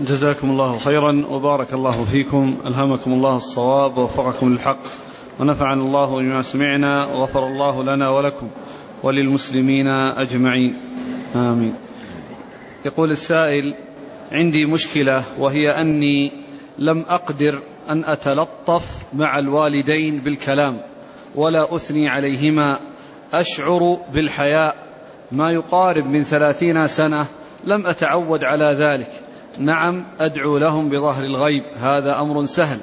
جزاكم الله خيرا وبارك الله فيكم. ألهمكم الله الصواب ووفقكم للحق. ونفعنا الله بما سمعنا وغفر الله لنا ولكم وللمسلمين أجمعين. آمين. يقول السائل عندي مشكلة وهي أني لم أقدر أن أتلطف مع الوالدين بالكلام ولا أثني عليهما. أشعر بالحياء ما يقارب من ثلاثين سنة لم أتعود على ذلك. نعم أدعو لهم بظهر الغيب. هذا أمر سهل.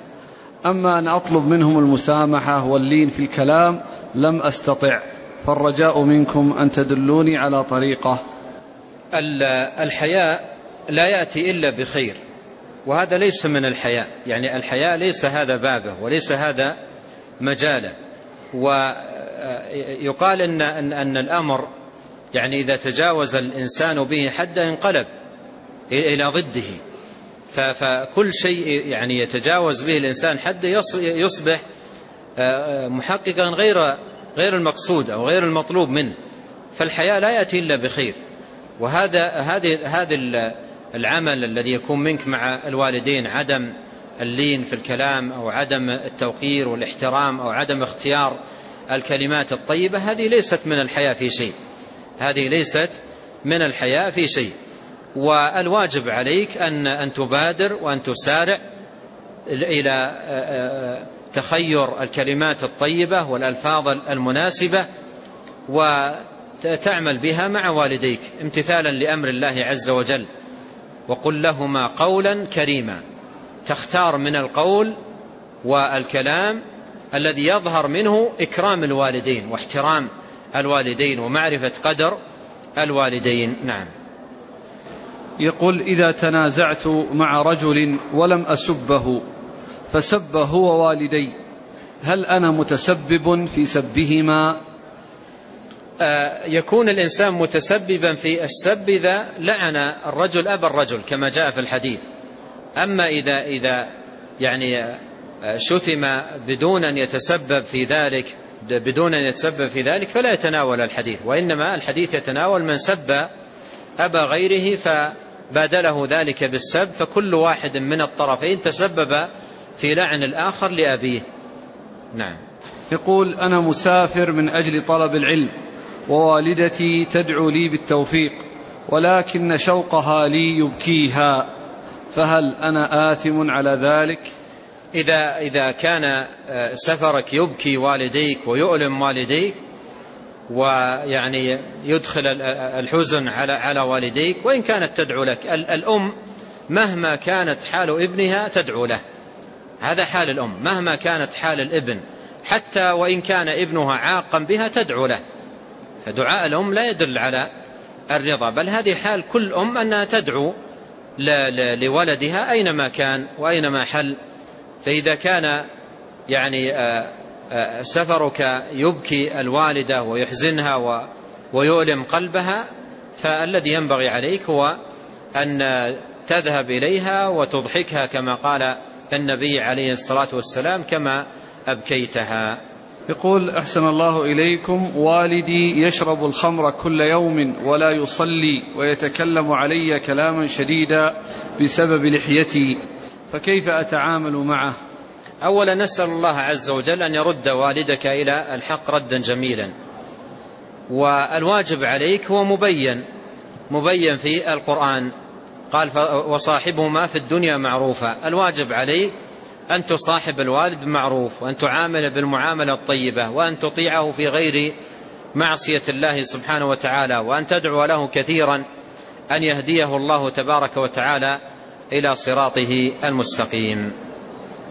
أما أن أطلب منهم المسامحة واللين في الكلام لم أستطع. فالرجاء منكم أن تدلوني على طريقة. الحياء لا يأتي إلا بخير. وهذا ليس من الحياء. يعني الحياء ليس هذا بابه وليس هذا مجاله. ويقال إن, أن, أن الأمر يعني إذا تجاوز الإنسان به حد انقلب. إلى ضده. فكل شيء يعني يتجاوز به الإنسان حد يصبح محققا غير غير المقصود أو غير المطلوب منه. فالحياة لا يأتي إلا بخير. وهذا هذه هذا العمل الذي يكون منك مع الوالدين عدم اللين في الكلام أو عدم التوقير والإحترام أو عدم اختيار الكلمات الطيبة هذه ليست من الحياة في شيء. هذه ليست من الحياة في شيء. والواجب عليك أن أن تبادر وأن تسارع إلى تخير الكلمات الطيبة والألفاظ المناسبة وتعمل بها مع والديك امتثالا لأمر الله عز وجل. وقل لهما قولا كريما. تختار من القول والكلام الذي يظهر منه إكرام الوالدين واحترام الوالدين ومعرفة قدر الوالدين. نعم. يقول إذا تنازعت مع رجل ولم أسبه فسب هو والدي هل أنا متسبب في سبهما؟ آه يكون الإنسان متسببا في السب إذا لعن الرجل أبا الرجل كما جاء في الحديث. أما إذا, إذا يعني شتم بدون أن يتسبب في ذلك بدون أن يتسبب في ذلك فلا يتناول الحديث. وإنما الحديث يتناول من سب أبا غيره فبادله ذلك بالسب فكل واحد من الطرفين تسبب في لعن الآخر لأبيه. نعم. يقول أنا مسافر من أجل طلب العلم ووالدتي تدعو لي بالتوفيق ولكن شوقها لي يبكيها فهل أنا آثم على ذلك؟ إذا, إذا كان سفرك يبكي والديك ويؤلم والديك ويعني يدخل الحزن على على والديك وإن كانت تدعو لك. الأم مهما كانت حال ابنها تدعو له. هذا حال الأم مهما كانت حال الابن. حتى وإن كان ابنها عاقا بها تدعو له. فدعاء الأم لا يدل على الرضا بل هذه حال كل أم أنها تدعو لولدها أينما كان وأينما حل. فإذا كان يعني سفرك يبكي الوالدة ويحزنها ويؤلم قلبها فالذي ينبغي عليك هو أن تذهب إليها وتضحكها كما قال النبي عليه الصلاة والسلام كما أبكيتها. يقول أحسن الله إليكم والدي يشرب الخمر كل يوم ولا يصلي ويتكلم علي كلاما شديدا بسبب لحيتي فكيف أتعامل معه؟ أولا نسأل الله عز وجل أن يرد والدك إلى الحق ردا جميلا. والواجب عليك هو مبين مبين في القرآن. قال وصاحبهما في الدنيا معروفا. الواجب عليك أن تصاحب الوالد بمعروف وأن تعامل بالمعاملة الطيبة وأن تطيعه في غير معصية الله سبحانه وتعالى وأن تدعو له كثيرا أن يهديه الله تبارك وتعالى إلى صراطه المستقيم.